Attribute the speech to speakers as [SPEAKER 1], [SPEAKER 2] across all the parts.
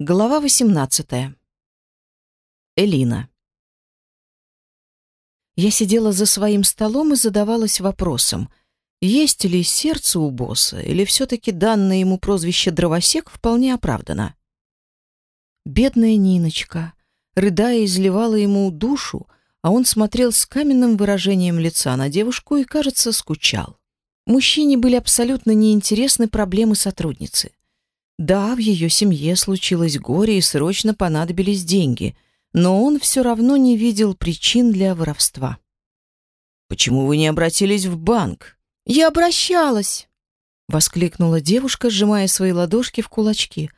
[SPEAKER 1] Глава 18. Элина. Я сидела за своим столом и задавалась вопросом, есть ли сердце у босса, или все-таки данное ему прозвище «дровосек» вполне оправдано. Бедная Ниночка, рыдая, изливала ему душу, а он смотрел с каменным выражением лица на девушку и, кажется, скучал. Мужчине были абсолютно неинтересны проблемы сотрудницы. Да, в ее семье случилось горе и срочно понадобились деньги, но он все равно не видел причин для воровства.
[SPEAKER 2] «Почему вы не обратились в банк?»
[SPEAKER 1] «Я обращалась!» — воскликнула девушка, сжимая свои ладошки в кулачки.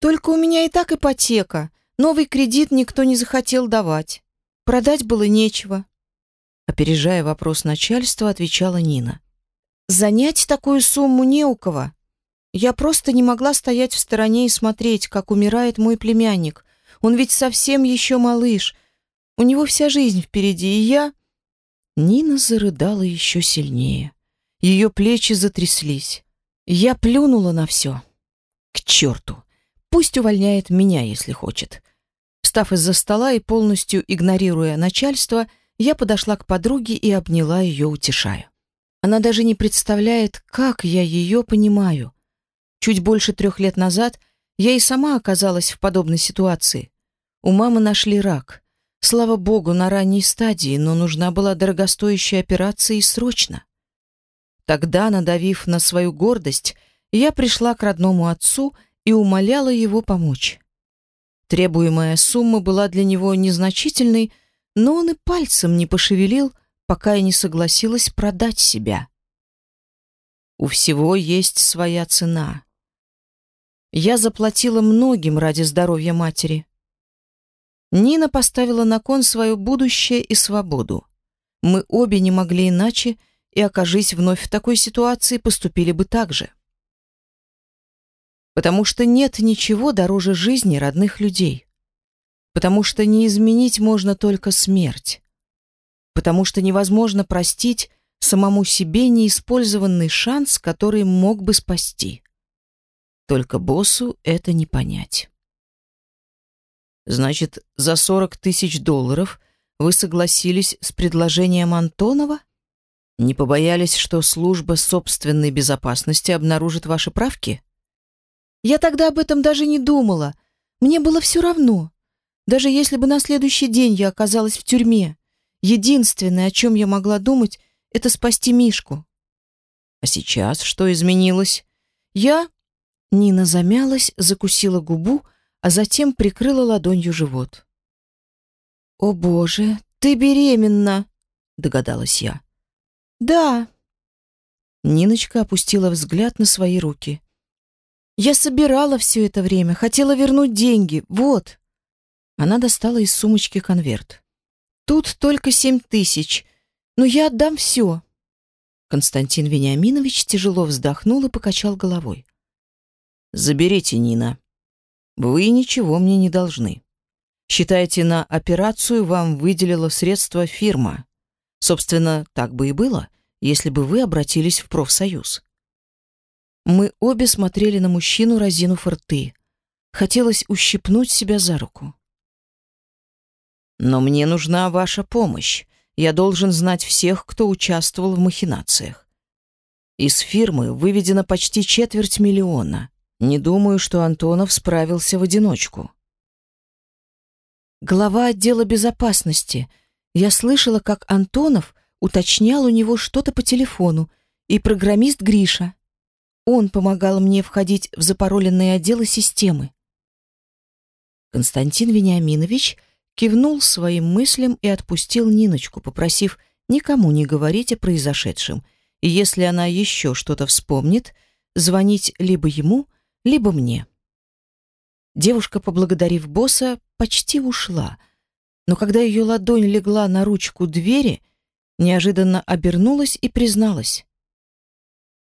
[SPEAKER 1] «Только у меня и так ипотека. Новый кредит никто не захотел давать. Продать было нечего». Опережая вопрос начальства, отвечала Нина. «Занять такую сумму не у кого. Я просто не могла стоять в стороне и смотреть, как умирает мой племянник. Он ведь совсем еще малыш. У него вся жизнь впереди, и я... Нина зарыдала еще сильнее. Ее плечи затряслись. Я плюнула на все. К черту! Пусть увольняет меня, если хочет. Встав из-за стола и полностью игнорируя начальство, я подошла к подруге и обняла ее, утешая. Она даже не представляет, как я ее понимаю. Чуть больше трех лет назад я и сама оказалась в подобной ситуации. У мамы нашли рак. Слава богу, на ранней стадии, но нужна была дорогостоящая операция и срочно. Тогда, надавив на свою гордость, я пришла к родному отцу и умоляла его помочь. Требуемая сумма была для него незначительной, но он и пальцем не пошевелил, пока я не согласилась продать себя. У всего есть своя цена. Я заплатила многим ради здоровья матери. Нина поставила на кон свое будущее и свободу. Мы обе не могли иначе, и, окажись вновь в такой ситуации, поступили бы так же. Потому что нет ничего дороже жизни родных людей. Потому что не изменить можно только смерть. Потому что невозможно простить самому себе неиспользованный шанс, который мог бы спасти. Только боссу это не понять.
[SPEAKER 2] Значит, за 40 тысяч долларов вы согласились с предложением Антонова? Не побоялись, что служба собственной безопасности обнаружит ваши правки?
[SPEAKER 1] Я тогда об этом даже не думала. Мне было все равно. Даже если бы на следующий день я оказалась в тюрьме. Единственное, о чем я могла думать, это спасти Мишку.
[SPEAKER 2] А сейчас что изменилось?
[SPEAKER 1] Я Нина замялась, закусила губу, а затем прикрыла ладонью живот. «О боже, ты беременна!» — догадалась я. «Да». Ниночка опустила взгляд на свои руки. «Я собирала все это время, хотела вернуть деньги, вот». Она достала из сумочки конверт. «Тут только семь тысяч, но я отдам все». Константин Вениаминович тяжело вздохнул и покачал головой.
[SPEAKER 2] Заберите Нина. Вы ничего мне не должны. Считайте, на операцию вам выделила средства фирма. Собственно, так бы и было, если бы вы обратились в профсоюз.
[SPEAKER 1] Мы обе смотрели на мужчину, разинув рты. Хотелось ущипнуть себя за руку.
[SPEAKER 2] Но мне нужна ваша помощь. Я должен знать всех, кто участвовал в махинациях. Из фирмы выведено почти четверть миллиона. Не думаю, что Антонов справился в одиночку.
[SPEAKER 1] Глава отдела безопасности. Я слышала, как Антонов уточнял у него что-то по телефону, и программист Гриша. Он помогал мне входить в запароленные отделы системы. Константин Вениаминович кивнул своим мыслям и отпустил Ниночку, попросив никому не говорить о произошедшем, и если она еще что-то вспомнит, звонить либо ему, либо мне. Девушка, поблагодарив босса, почти ушла, но когда ее ладонь легла на ручку двери, неожиданно обернулась и призналась.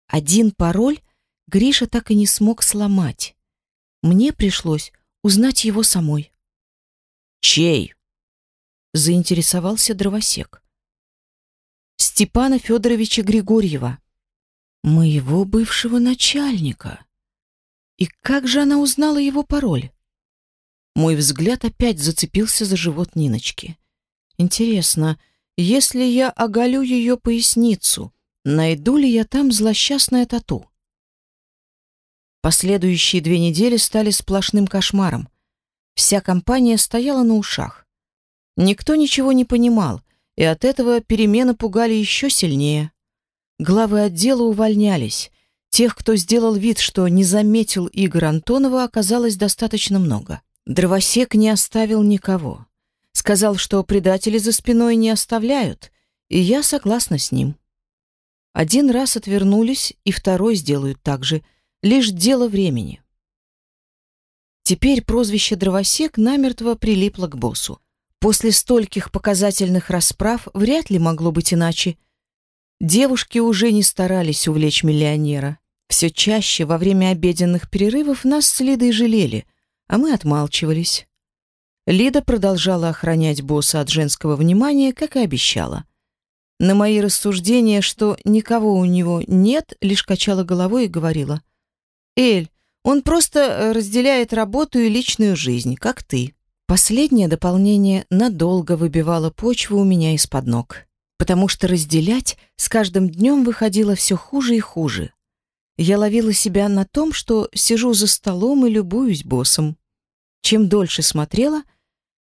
[SPEAKER 1] Один пароль Гриша так и не смог сломать. Мне пришлось узнать его самой.
[SPEAKER 2] «Чей?»
[SPEAKER 1] — заинтересовался дровосек. «Степана Федоровича Григорьева, моего бывшего начальника». И как же она узнала его пароль? Мой взгляд опять зацепился за живот Ниночки. Интересно, если я оголю ее поясницу, найду ли я там злосчастное тату? Последующие две недели стали сплошным кошмаром. Вся компания стояла на ушах. Никто ничего не понимал, и от этого перемены пугали еще сильнее. Главы отдела увольнялись. Тех, кто сделал вид, что не заметил Игоря Антонова, оказалось достаточно много. Дровосек не оставил никого. Сказал, что предатели за спиной не оставляют, и я согласна с ним. Один раз отвернулись, и второй сделают так же — лишь дело времени. Теперь прозвище «Дровосек» намертво прилипло к боссу. После стольких показательных расправ вряд ли могло быть иначе. Девушки уже не старались увлечь миллионера. Все чаще во время обеденных перерывов нас с Лидой жалели, а мы отмалчивались. Лида продолжала охранять босса от женского внимания, как и обещала. На мои рассуждения, что никого у него нет, лишь качала головой и говорила: Эль, он просто э, разделяет работу и личную жизнь, как ты. Последнее дополнение надолго выбивало почву у меня из-под ног, потому что разделять с каждым днем выходило все хуже и хуже. Я ловила себя на том, что сижу за столом и любуюсь боссом. Чем дольше смотрела,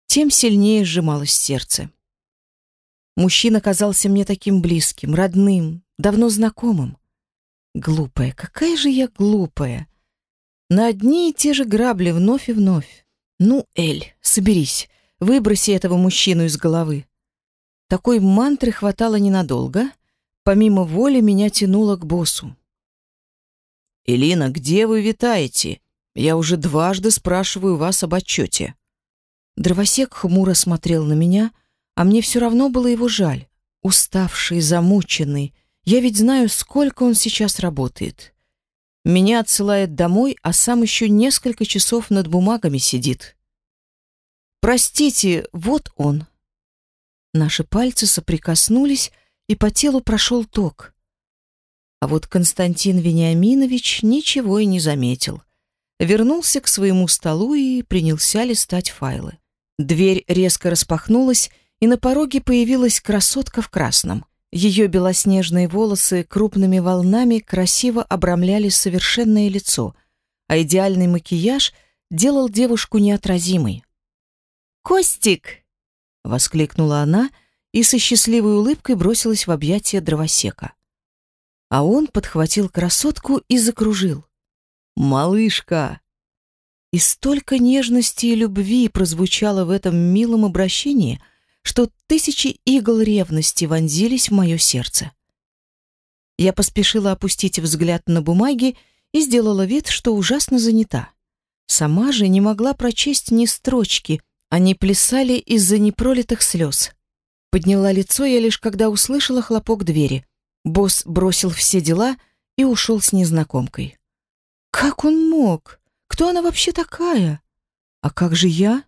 [SPEAKER 1] тем сильнее сжималось сердце. Мужчина казался мне таким близким, родным, давно знакомым. Глупая, какая же я глупая. На одни и те же грабли вновь и вновь. Ну, Эль, соберись, выброси этого мужчину из головы. Такой мантры хватало ненадолго. Помимо воли меня тянуло к боссу.
[SPEAKER 2] «Элина, где вы витаете? Я уже дважды спрашиваю вас об отчете».
[SPEAKER 1] Дровосек хмуро смотрел на меня, а мне все равно было его жаль. Уставший, замученный, я ведь знаю, сколько он сейчас работает. Меня отсылает домой, а сам еще несколько часов над бумагами сидит. Простите, вот он. Наши пальцы соприкоснулись, и по телу прошел ток. А вот Константин Вениаминович ничего и не заметил. Вернулся к своему столу и принялся листать файлы. Дверь резко распахнулась, и на пороге появилась красотка в красном. Ее белоснежные волосы крупными волнами красиво обрамляли совершенное лицо, а идеальный макияж делал девушку неотразимой. «Костик!» — воскликнула она и со счастливой улыбкой бросилась в объятия дровосека. А он подхватил красотку и закружил. «Малышка!» И столько нежности и любви прозвучало в этом милом обращении — что тысячи игл ревности вонзились в мое сердце. Я поспешила опустить взгляд на бумаги и сделала вид, что ужасно занята. Сама же не могла прочесть ни строчки, они плясали из-за непролитых слез. Подняла лицо я лишь когда услышала хлопок двери. Босс бросил все дела и ушел с незнакомкой. Как он мог? Кто она вообще такая? А как же я?